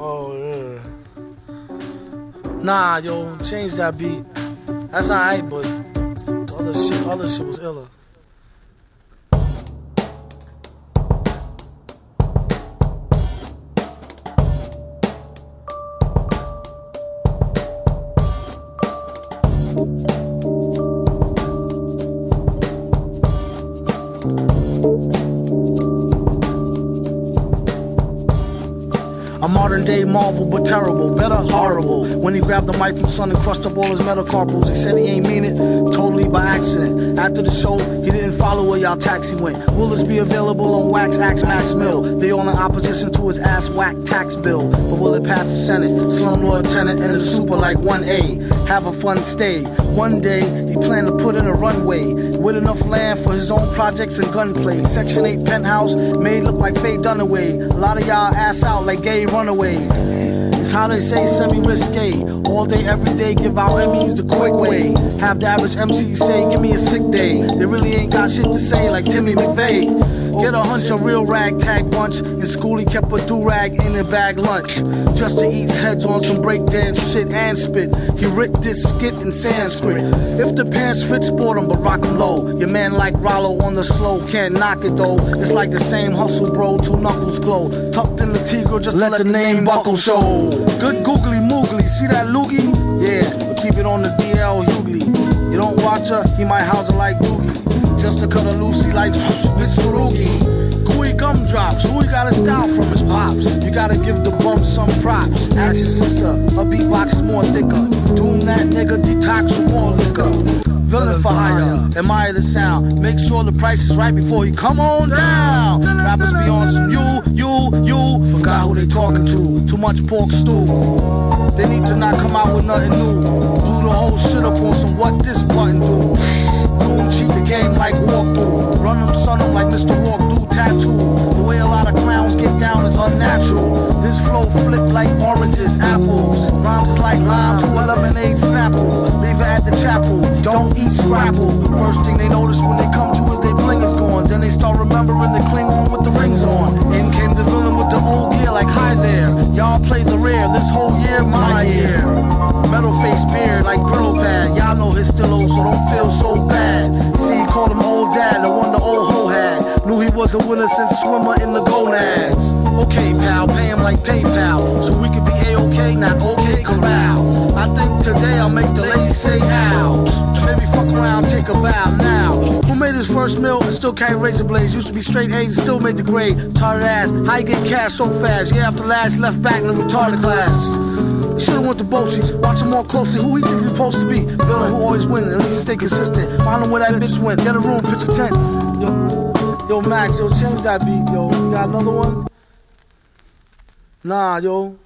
Oh yeah. Nah, yo, change that beat. That's alright, but other shit, other shit was iller. A modern day marvel, but terrible, better horrible. When he grabbed the mic from Son and crushed up all his metacarpals, he said he ain't mean it, totally by accident. After the show, he didn't follow where y'all taxi went. Will this be available on Wax Axe Max Mill? They all in opposition to his ass whack tax bill. But will it pass the Senate? Slumlord tenant and a super like 1A. Have a fun stay. One day, he planned with enough land for his own projects and gunplay. Section 8 penthouse made look like Faye Dunaway. A lot of y'all ass out like gay runaways. It's how they say semi risque. All day, every day, give out Emmys the quick way. Have the average MC say, give me a sick day. They really ain't got shit to say like Timmy McVeigh. Get a hunch, a real ragtag bunch. In school, he kept a do rag in a bag lunch. Just to eat heads on some breakdance shit and spit. He writ this skit in Sanskrit. If the pants fit, sport 'em, but rock 'em low. Your man like Rollo on the slow, can't knock it though. It's like the same hustle, bro, two knuckles glow. Tucked in the Tigre, just let, the name buckle show. Good googly moogly, see that loogie? Yeah, but keep it on the DL Hughley. You don't watch her, he might house her like Doogie. Just to cut a loosey like Miss Surugi. Gooey gumdrops, who you gotta style from his pops? You gotta give the bum some props. Ask your sister, her beatbox is more thicker. Doom that nigga, detox with more liquor. Villain for hire, admire the sound. Make sure the price is right before you come on down. Rappers be on some you, you, you. Forgot who they talking to. Too much pork stew. They need to not come out with nothing new. Blew the whole shit up on some what this button do. Don't cheat the game like walkthrough. Run them, son them like Mr. Walk through tattoo. The way a lot of clowns get down is unnatural. This flow flip like oranges, apples. Rhymes like lime to a lemonade snapple. Leave it at the chapel. Don't eat scrapple. First thing they notice when they come to us, they bling is gone. Then they start remembering the Klingon with the rings on. In came the villain with the old gear, like hi there. Y'all play the rear. This whole year, my year. Metal face beard like Brillo pad. Y'all know his still old, so don't feel was a winner since swimmer in the gonads. Okay, pal, pay him like PayPal, so we could be a-okay, not okay corral. I think today I'll make the ladies say ow. Maybe fuck around, take a bow now. Who made his first meal and still carry razor blades? Used to be straight A's and still made the grade. Retarded ass, how you get cash so fast? Yeah, after last left back in the retarded class. Should've went to BOCES. Watch him more closely. Who he think he's supposed to be? Villain who always win. At least stay consistent. Find him where that bitch went. Get a room, pitch a tent. Yo, yo, Max, yo, change that beat, yo. You got another one? Nah, yo.